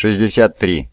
63.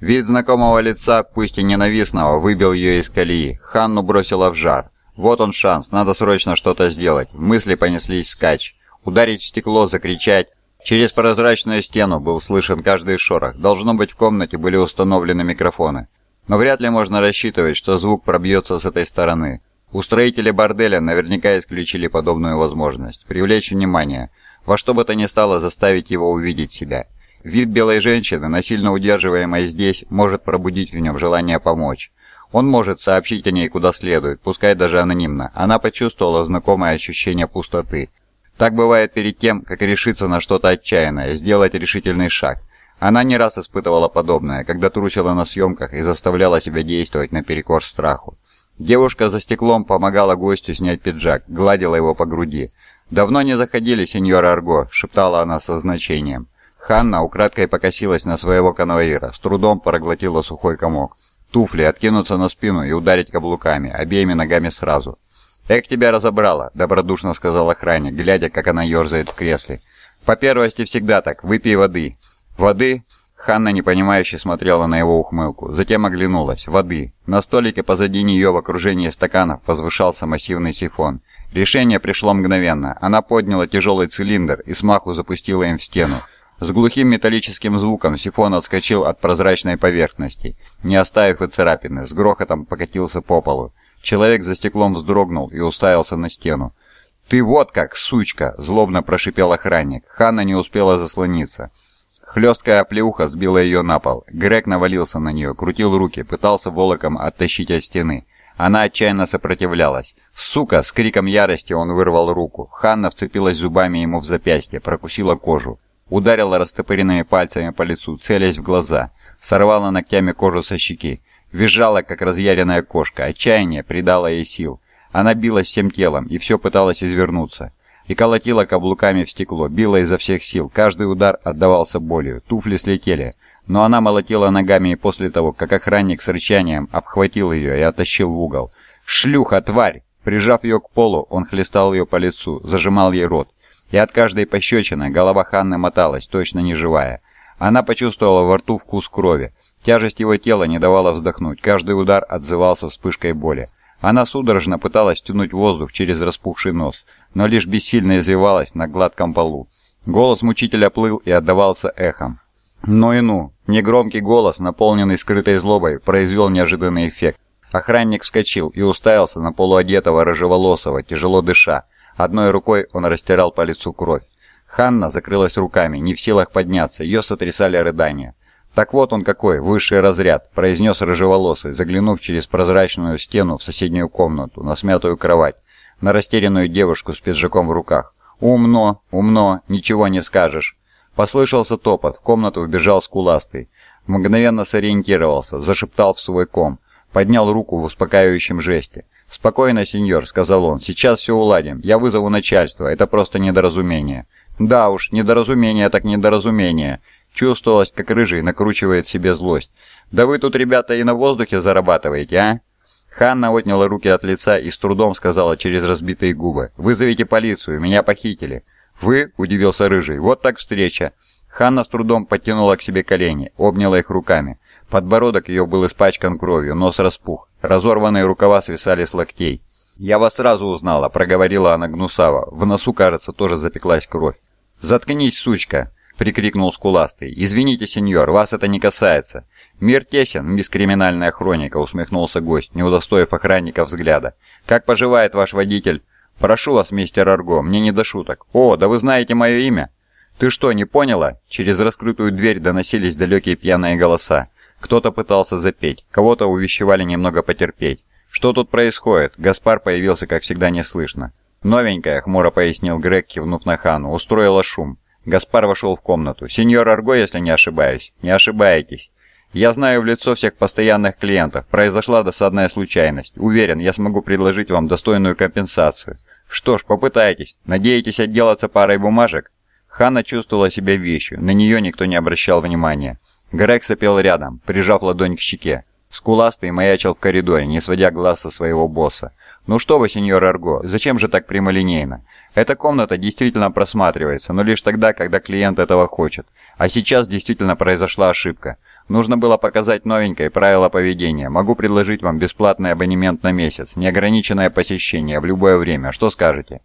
Вид знакомого лица, пусть и ненавистного, выбил ее из колеи. Ханну бросила в жар. Вот он шанс, надо срочно что-то сделать. Мысли понеслись скач. Ударить в стекло, закричать. Через прозрачную стену был слышен каждый шорох. Должно быть, в комнате были установлены микрофоны. Но вряд ли можно рассчитывать, что звук пробьется с этой стороны. Устроители борделя наверняка исключили подобную возможность. Привлечь внимание. Во что бы то ни стало заставить его увидеть себя. Вид белой женщины, насильно удерживаемой здесь, может пробудить в нем желание помочь. Он может сообщить о ней куда следует, пускай даже анонимно. Она почувствовала знакомое ощущение пустоты. Так бывает перед тем, как решиться на что-то отчаянное, сделать решительный шаг. Она не раз испытывала подобное, когда трусила на съемках и заставляла себя действовать наперекор страху. Девушка за стеклом помогала гостю снять пиджак, гладила его по груди. «Давно не заходили, сеньор Арго», — шептала она со значением. Ханна украдкой покосилась на своего конвоира, с трудом проглотила сухой комок. Туфли, откинуться на спину и ударить каблуками, обеими ногами сразу. «Эк, тебя разобрала», — добродушно сказал охранник, глядя, как она ерзает в кресле. «По первости всегда так, выпей воды». «Воды?» Ханна непонимающе смотрела на его ухмылку, затем оглянулась. «Воды». На столике позади нее в окружении стаканов возвышался массивный сифон. Решение пришло мгновенно. Она подняла тяжелый цилиндр и смаху запустила им в стену. С глухим металлическим звуком сифон отскочил от прозрачной поверхности, не оставив и царапины, с грохотом покатился по полу. Человек за стеклом вздрогнул и уставился на стену. «Ты вот как, сучка!» – злобно прошипел охранник. Ханна не успела заслониться. Хлесткая оплеуха сбила ее на пол. Грег навалился на нее, крутил руки, пытался волоком оттащить от стены. Она отчаянно сопротивлялась. «Сука!» – с криком ярости он вырвал руку. Ханна вцепилась зубами ему в запястье, прокусила кожу. Ударила растопыренными пальцами по лицу, целясь в глаза. Сорвала ногтями кожу со щеки. Визжала, как разъяренная кошка. Отчаяние придало ей сил. Она билась всем телом и все пыталась извернуться. И колотила каблуками в стекло, била изо всех сил. Каждый удар отдавался болью. Туфли слетели. Но она молотила ногами и после того, как охранник с рычанием обхватил ее и оттащил в угол. «Шлюха, тварь!» Прижав ее к полу, он хлестал ее по лицу, зажимал ей рот и от каждой пощечины голова Ханны моталась, точно не живая. Она почувствовала во рту вкус крови. Тяжесть его тела не давала вздохнуть, каждый удар отзывался вспышкой боли. Она судорожно пыталась тянуть воздух через распухший нос, но лишь бессильно извивалась на гладком полу. Голос мучителя плыл и отдавался эхом. Ну и ну, негромкий голос, наполненный скрытой злобой, произвел неожиданный эффект. Охранник вскочил и уставился на полуодетого рыжеволосого, тяжело дыша, Одной рукой он растирал по лицу кровь. Ханна закрылась руками, не в силах подняться, ее сотрясали рыдания. «Так вот он какой, высший разряд», – произнес рыжеволосый, заглянув через прозрачную стену в соседнюю комнату, на смятую кровать, на растерянную девушку с пиджаком в руках. «Умно, умно, ничего не скажешь». Послышался топот, в комнату вбежал скуластый. Мгновенно сориентировался, зашептал в свой ком, поднял руку в успокаивающем жесте. «Спокойно, сеньор», — сказал он, — «сейчас все уладим. Я вызову начальство, это просто недоразумение». «Да уж, недоразумение так недоразумение». Чувствовалось, как рыжий накручивает себе злость. «Да вы тут, ребята, и на воздухе зарабатываете, а?» Ханна отняла руки от лица и с трудом сказала через разбитые губы. «Вызовите полицию, меня похитили». «Вы?» – удивился Рыжий. «Вот так встреча». Ханна с трудом подтянула к себе колени, обняла их руками. Подбородок ее был испачкан кровью, нос распух. Разорванные рукава свисали с локтей. «Я вас сразу узнала», — проговорила она гнусаво. В носу, кажется, тоже запеклась кровь. «Заткнись, сучка!» — прикрикнул скуластый. «Извините, сеньор, вас это не касается». «Мир тесен, мисс криминальная хроника», — усмехнулся гость, не удостоив охранника взгляда. «Как поживает ваш водитель?» «Прошу вас, мистер Арго, мне не до шуток». «О, да вы знаете мое имя?» «Ты что, не поняла?» Через раскрытую дверь доносились далекие пьяные голоса. Кто-то пытался запеть, кого-то увещевали немного потерпеть. «Что тут происходит?» Гаспар появился, как всегда, неслышно. «Новенькая», — хмуро пояснил Грег, кивнув на Хану, — «устроила шум». Гаспар вошел в комнату. «Сеньор Арго, если не ошибаюсь». «Не ошибаетесь». «Я знаю в лицо всех постоянных клиентов. Произошла досадная случайность. Уверен, я смогу предложить вам достойную компенсацию». «Что ж, попытайтесь. Надеетесь отделаться парой бумажек?» Ханна чувствовала себя вещью, на нее никто не обращал внимания. Грег сопел рядом, прижав ладонь к щеке. Скуластый маячил в коридоре, не сводя глаз со своего босса. «Ну что вы, сеньор Арго, зачем же так прямолинейно? Эта комната действительно просматривается, но лишь тогда, когда клиент этого хочет. А сейчас действительно произошла ошибка. Нужно было показать новенькое правило поведения. Могу предложить вам бесплатный абонемент на месяц, неограниченное посещение в любое время. Что скажете?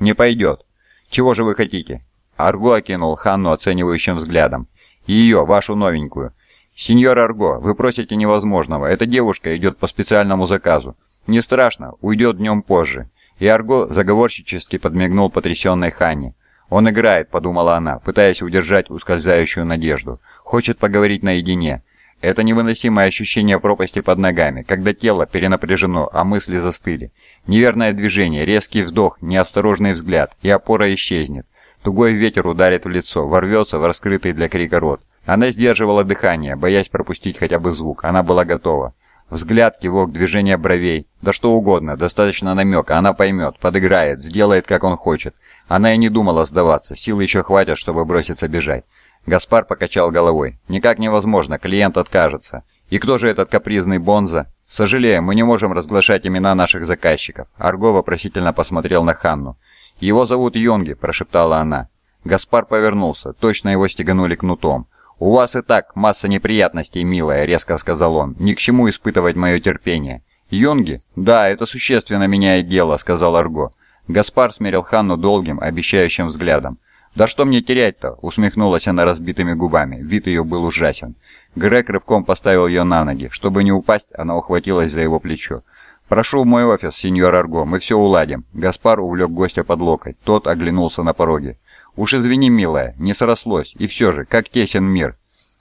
Не пойдет. Чего же вы хотите? Арго окинул Ханну оценивающим взглядом. Ее, вашу новенькую. «Сеньор Арго, вы просите невозможного. Эта девушка идет по специальному заказу. Не страшно, уйдет днем позже». И Арго заговорщически подмигнул потрясенной Ханне. «Он играет», — подумала она, пытаясь удержать ускользающую надежду. «Хочет поговорить наедине». Это невыносимое ощущение пропасти под ногами, когда тело перенапряжено, а мысли застыли. Неверное движение, резкий вдох, неосторожный взгляд, и опора исчезнет. Тугой ветер ударит в лицо, ворвется в раскрытый для крика рот. Она сдерживала дыхание, боясь пропустить хотя бы звук. Она была готова. Взгляд, кивок, движение бровей. Да что угодно, достаточно намека. Она поймет, подыграет, сделает, как он хочет. Она и не думала сдаваться. Силы еще хватит, чтобы броситься бежать. Гаспар покачал головой. «Никак невозможно, клиент откажется. И кто же этот капризный Бонза?» «Сожалею, мы не можем разглашать имена наших заказчиков». Арго вопросительно посмотрел на Ханну. «Его зовут Йонги», – прошептала она. Гаспар повернулся. Точно его стеганули кнутом. «У вас и так масса неприятностей, милая», — резко сказал он. «Ни к чему испытывать мое терпение». «Юнги?» «Да, это существенно меняет дело», — сказал Арго. Гаспар смерил Ханну долгим, обещающим взглядом. «Да что мне терять-то?» — усмехнулась она разбитыми губами. Вид ее был ужасен. Грег рывком поставил ее на ноги. Чтобы не упасть, она ухватилась за его плечо. «Прошу в мой офис, сеньор Арго, мы все уладим». Гаспар увлек гостя под локоть. Тот оглянулся на пороге. «Уж извини, милая, не срослось, и все же, как тесен мир».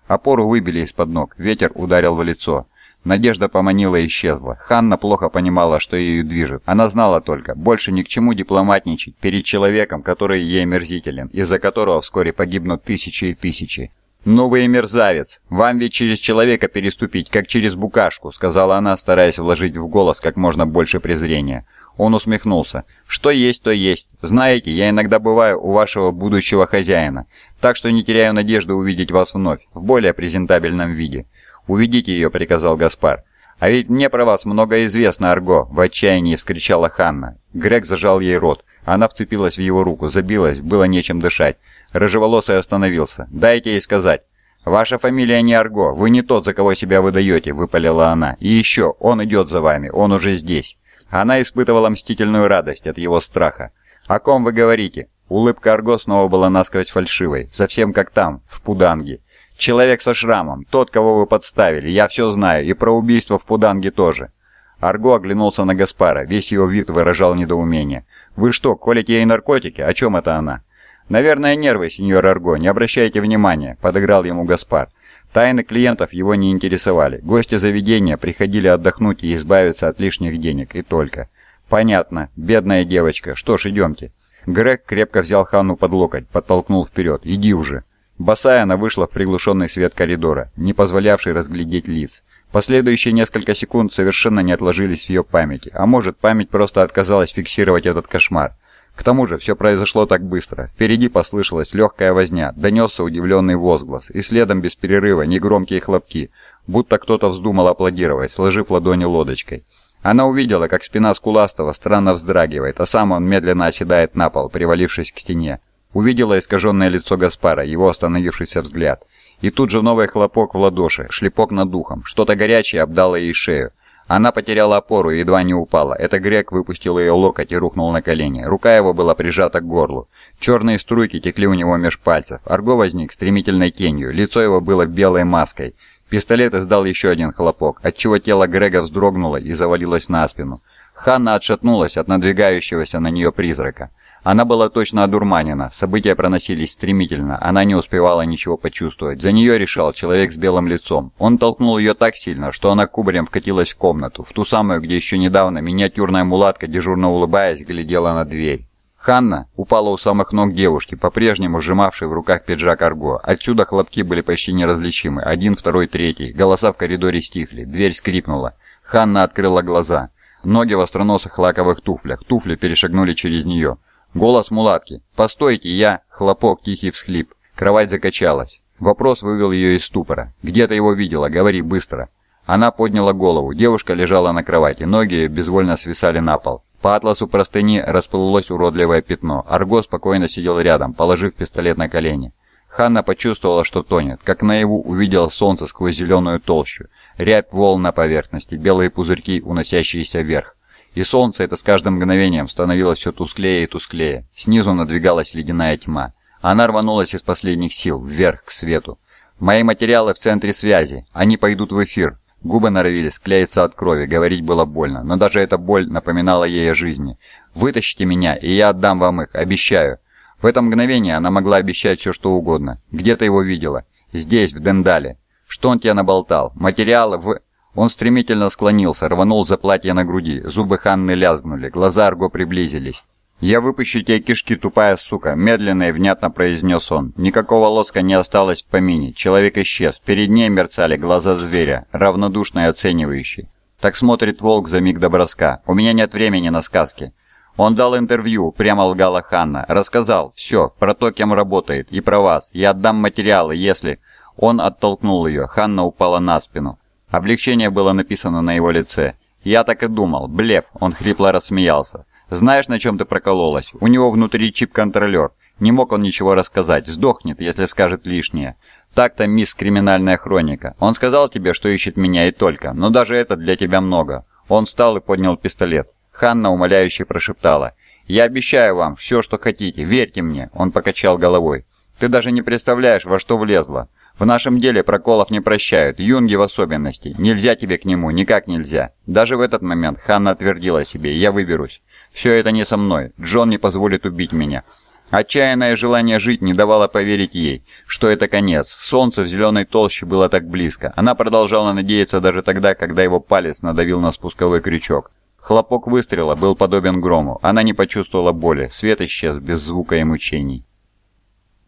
Опору выбили из-под ног, ветер ударил в лицо. Надежда поманила и исчезла. Ханна плохо понимала, что ею движет. Она знала только, больше ни к чему дипломатничать перед человеком, который ей мерзителен, из-за которого вскоре погибнут тысячи и тысячи. «Ну вы и мерзавец! Вам ведь через человека переступить, как через букашку», сказала она, стараясь вложить в голос как можно больше презрения. Он усмехнулся. «Что есть, то есть. Знаете, я иногда бываю у вашего будущего хозяина, так что не теряю надежды увидеть вас вновь, в более презентабельном виде». «Уведите ее», — приказал Гаспар. «А ведь мне про вас много известно, Арго!» — в отчаянии вскричала Ханна. Грег зажал ей рот. Она вцепилась в его руку, забилась, было нечем дышать. Рыжеволосый остановился. «Дайте ей сказать». «Ваша фамилия не Арго, вы не тот, за кого себя выдаете», — выпалила она. «И еще, он идет за вами, он уже здесь». Она испытывала мстительную радость от его страха. «О ком вы говорите?» Улыбка Арго снова была насквозь фальшивой, совсем как там, в Пуданге. «Человек со шрамом, тот, кого вы подставили, я все знаю, и про убийство в Пуданге тоже». Арго оглянулся на Гаспара, весь его вид выражал недоумение. «Вы что, колите ей наркотики? О чем это она?» «Наверное, нервы, сеньор Арго, не обращайте внимания», — подыграл ему Гаспар. Тайны клиентов его не интересовали. Гости заведения приходили отдохнуть и избавиться от лишних денег, и только. «Понятно. Бедная девочка. Что ж, идемте». Грег крепко взял Ханну под локоть, подтолкнул вперед. «Иди уже». Босая она вышла в приглушенный свет коридора, не позволявший разглядеть лиц. Последующие несколько секунд совершенно не отложились в ее памяти, а может, память просто отказалась фиксировать этот кошмар. К тому же все произошло так быстро. Впереди послышалась легкая возня, донесся удивленный возглас, и следом без перерыва негромкие хлопки, будто кто-то вздумал аплодировать, сложив ладони лодочкой. Она увидела, как спина Скуластого странно вздрагивает, а сам он медленно оседает на пол, привалившись к стене. Увидела искаженное лицо Гаспара, его остановившийся взгляд. И тут же новый хлопок в ладоши, шлепок над духом, что-то горячее обдало ей шею. Она потеряла опору и едва не упала. Это Грег выпустил ее локоть и рухнул на колени. Рука его была прижата к горлу. Черные струйки текли у него меж пальцев. Арго возник стремительной тенью. Лицо его было белой маской. Пистолет издал еще один хлопок, отчего тело Грега вздрогнуло и завалилось на спину. Ханна отшатнулась от надвигающегося на нее призрака. Она была точно одурманена, события проносились стремительно, она не успевала ничего почувствовать. За нее решал человек с белым лицом. Он толкнул ее так сильно, что она кубарем вкатилась в комнату, в ту самую, где еще недавно миниатюрная мулатка, дежурно улыбаясь, глядела на дверь. Ханна упала у самых ног девушки, по-прежнему сжимавшей в руках пиджак Арго. Отсюда хлопки были почти неразличимы. Один, второй, третий. Голоса в коридоре стихли. Дверь скрипнула. Ханна открыла глаза. Ноги в остроносых лаковых туфлях. Туфли перешагнули через нее. Голос мулатки. «Постойте, я!» Хлопок, тихий всхлип. Кровать закачалась. Вопрос вывел ее из ступора. «Где ты его видела? Говори быстро!» Она подняла голову. Девушка лежала на кровати. Ноги ее безвольно свисали на пол. По атласу простыни расплылось уродливое пятно. Арго спокойно сидел рядом, положив пистолет на колени. Ханна почувствовала, что тонет, как наяву увидела солнце сквозь зеленую толщу, рябь волн на поверхности, белые пузырьки, уносящиеся вверх. И солнце это с каждым мгновением становилось все тусклее и тусклее. Снизу надвигалась ледяная тьма. Она рванулась из последних сил, вверх, к свету. «Мои материалы в центре связи. Они пойдут в эфир». Губы норовились клеиться от крови, говорить было больно, но даже эта боль напоминала ей о жизни. «Вытащите меня, и я отдам вам их, обещаю». В это мгновение она могла обещать все, что угодно. Где-то его видела. Здесь, в Дендале. Что он тебе наболтал? Материалы в... Он стремительно склонился, рванул за платье на груди. Зубы Ханны лязгнули, глаза Арго приблизились. «Я выпущу тебе кишки, тупая сука», — медленно и внятно произнес он. Никакого лоска не осталось в помине. Человек исчез. Перед ней мерцали глаза зверя, равнодушно и оценивающие. Так смотрит волк за миг до броска. «У меня нет времени на сказки». Он дал интервью, прямо лгала Ханна. Рассказал, все, про то, кем работает, и про вас. Я отдам материалы, если... Он оттолкнул ее. Ханна упала на спину. Облегчение было написано на его лице. «Я так и думал. Блеф!» Он хрипло рассмеялся. «Знаешь, на чем ты прокололась? У него внутри чип-контролер. Не мог он ничего рассказать. Сдохнет, если скажет лишнее. Так-то, мисс Криминальная Хроника. Он сказал тебе, что ищет меня и только. Но даже это для тебя много». Он встал и поднял пистолет. Ханна умоляюще прошептала. «Я обещаю вам все, что хотите. Верьте мне». Он покачал головой. «Ты даже не представляешь, во что влезла. В нашем деле проколов не прощают, юнги в особенности. Нельзя тебе к нему, никак нельзя. Даже в этот момент Ханна отвердила себе, я выберусь. Все это не со мной, Джон не позволит убить меня. Отчаянное желание жить не давало поверить ей, что это конец. Солнце в зеленой толще было так близко. Она продолжала надеяться даже тогда, когда его палец надавил на спусковой крючок. Хлопок выстрела был подобен грому. Она не почувствовала боли. Свет исчез без звука и мучений.